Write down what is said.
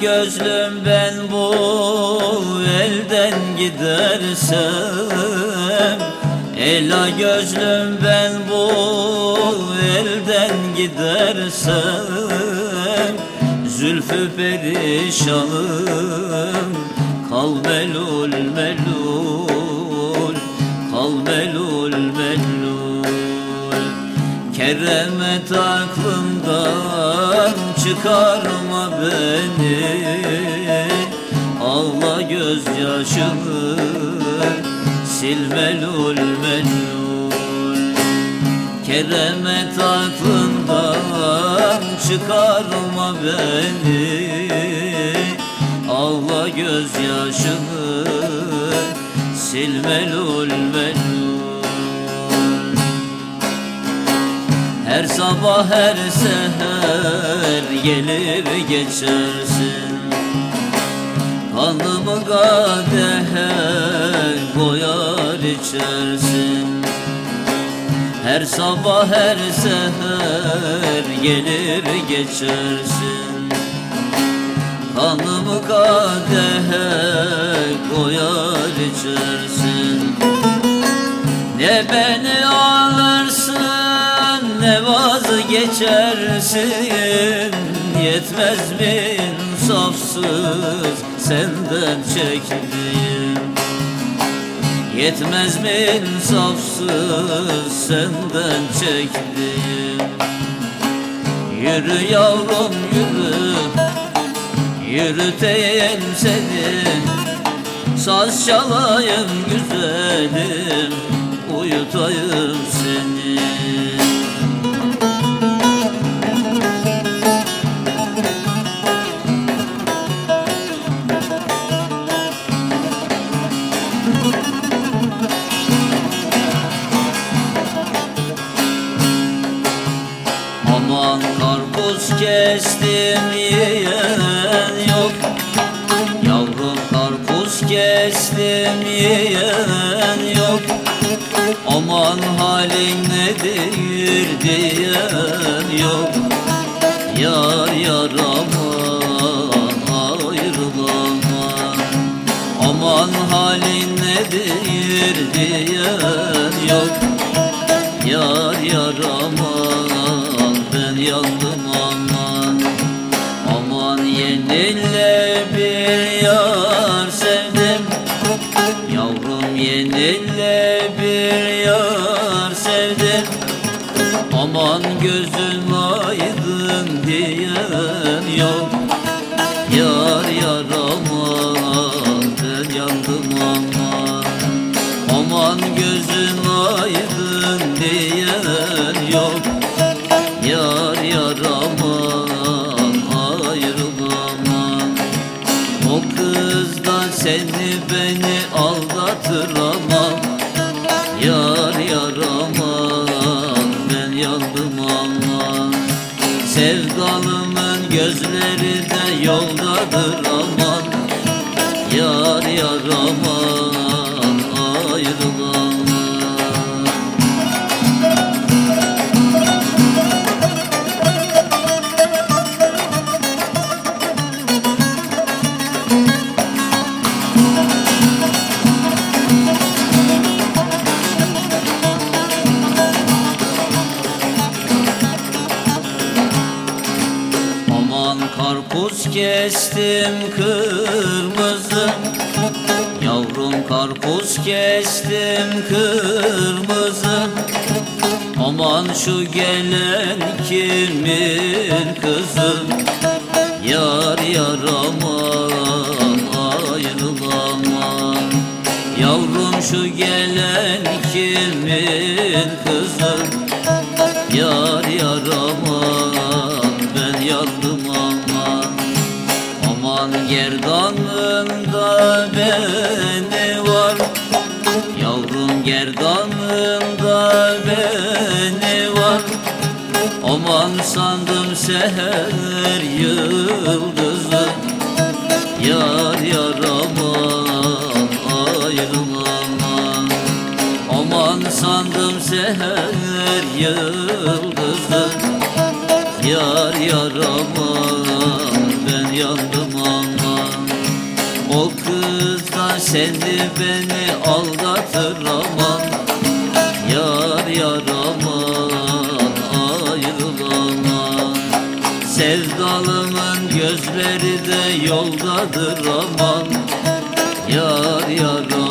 gözlüm ben bu elden gidersem. Ela gözlüm ben bu elden gidersem. Zülfü perişanım Kal melul melul Kal melul melul. Keremet aklımdan çıkarma beni. Ağla gözyaşımı sil melul melul. Keremet aklından çıkarma beni. Ağla gözyaşımı sil melul melul Her sabah her seher gelir geçersin. Kanımı kadehe koyar içersin. Her sabah her seher gelir geçersin. Kanımı kadehe koyar içersin. Ne beni alırsın vazgeçersin Yetmez mi insafsız senden çektiğim? Yetmez mi insafsız senden çektiğim? Yürü yavrum yürü Yürüteyim seni. Saz çalayım güzelim Uyutayım seni Aman karpuz kestim yiyen yok. Yavrum karpuz kestim yiyen yok. Aman halin nedir diyen yok. Yar yar aman ayrılama. Aman halin nedir diyen yok. Yar yar aman ben yandım aman Aman yeninle bir yar sevdim. Yavrum yeninle bir yar sevdim. Aman gözün aydın seni beni aldatır aman Yar yar aman ben yandım aman. Sevdalımın gözleri de yoldadır aman Yar yar aman karpuz kestim kırmızı. Yavrum karpuz kestim kırmızı. Aman şu gelen kimin kızı? Yar yar aman ayrılamam. Yavrum şu gelen kimin kızı gerdanlığında beni var? Yavrum gerdanlığında beni var? Aman sandım seher yıldızı. Yar yar aman ayrılamam Aman sandım seher yıldızı. Yar yar aman ben yandım Seni beni aldatır aman Yar yar aman ayrılamam Sevdalımın gözleri de yoldadır aman Yar yar aman